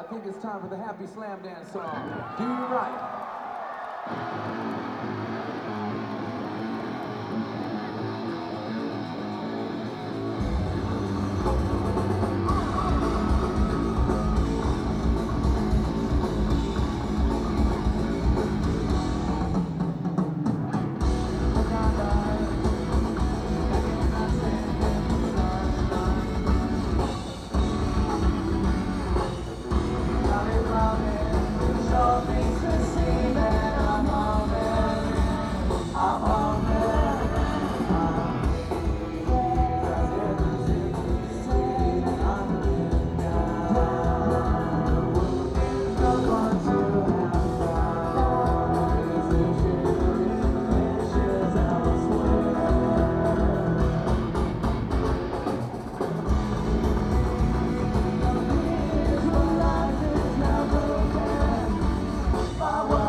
I think it's time for the Happy Slam Dance song. Do you right? far away.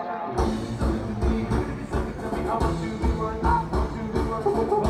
I want to be one. I want to be.